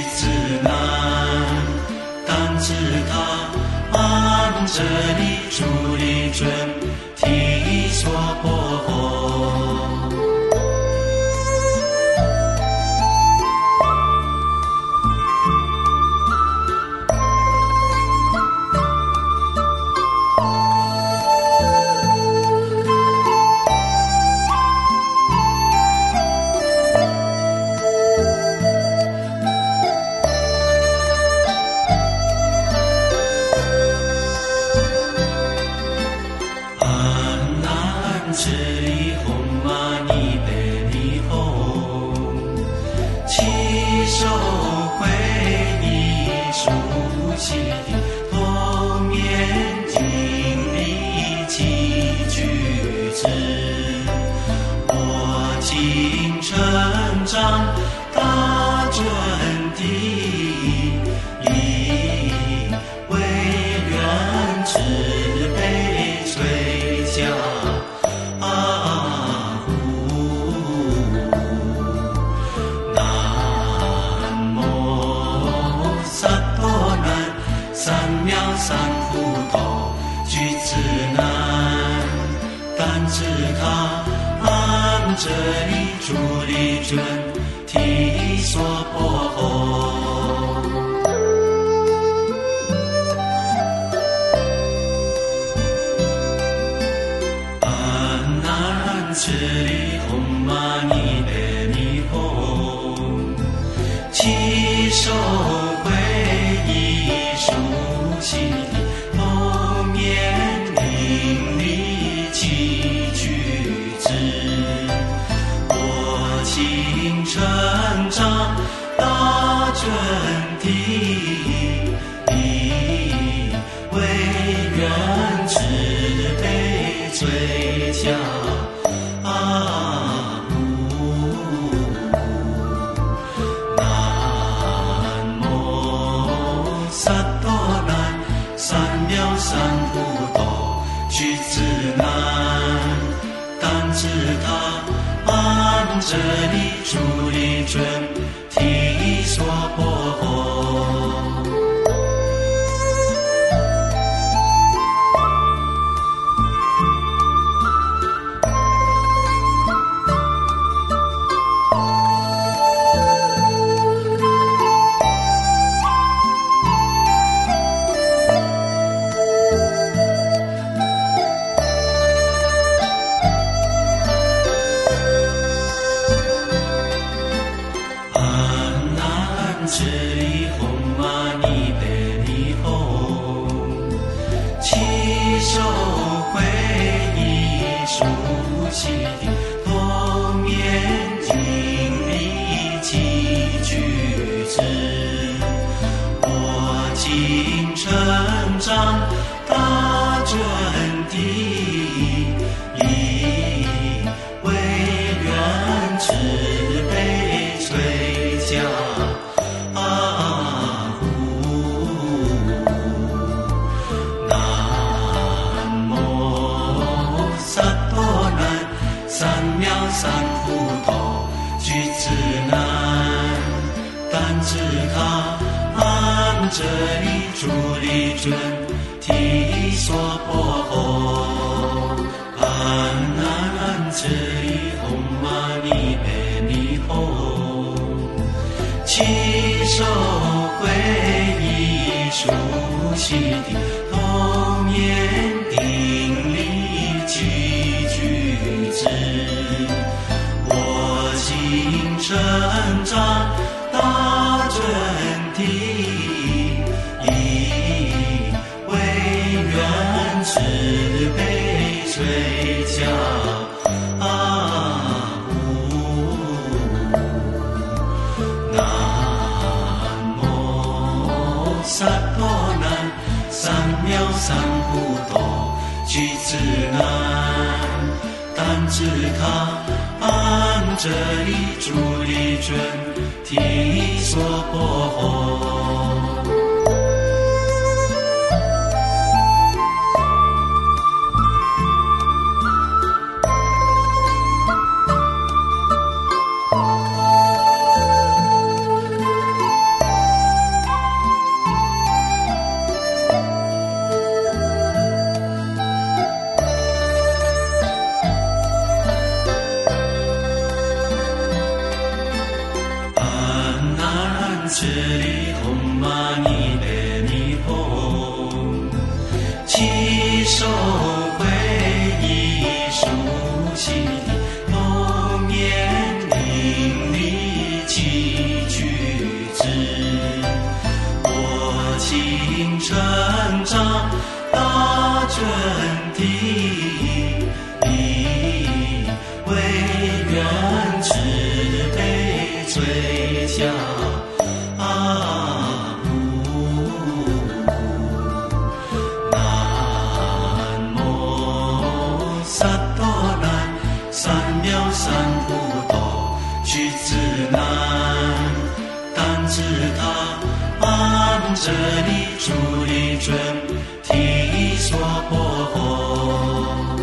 提，具自难，但知他安这里住里准提娑婆。里红玛尼的弥红，起手回忆熟悉的童年经历几句子，我今成长大真谛，三菩提，具自难，但知他安这里住里准提娑婆。安南此里红玛尼的弥红，起手成长大真谛，以为愿慈悲最佳啊呼。南无萨多南，三藐三菩提，具自难，但知他这里住里准提娑婆。诃成长大真谛，以这里住里准提娑婆诃。安南这里红玛尼的弥红。起手回忆熟悉的童年，叮咛几句子，我今成长大真谛，教。啊呜，南无萨多南，三藐三菩提，具自安，但自卡，安这里住里准，提娑婆诃心成长大真谛，以为愿慈悲最佳啊呜。南无萨多南，三藐三菩提，具自难，但自他安这里住里准，提娑婆诃。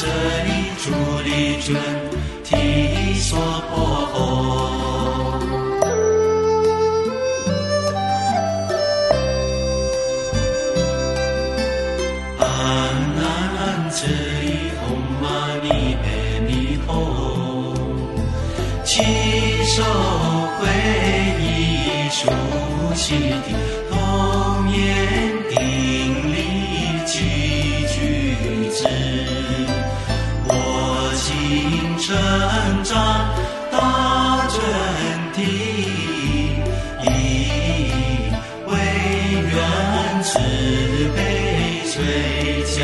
这里住里准，提娑婆诃。安南这里红玛尼贝尼吽，七手会议熟悉大真谛，以为愿慈悲垂教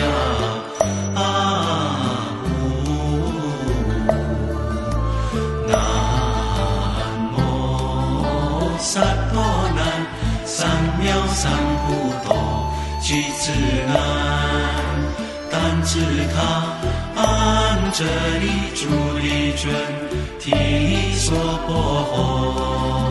啊呜。南无萨多南，三藐三菩提，难，但自卡，安这里住里准，提娑婆诃。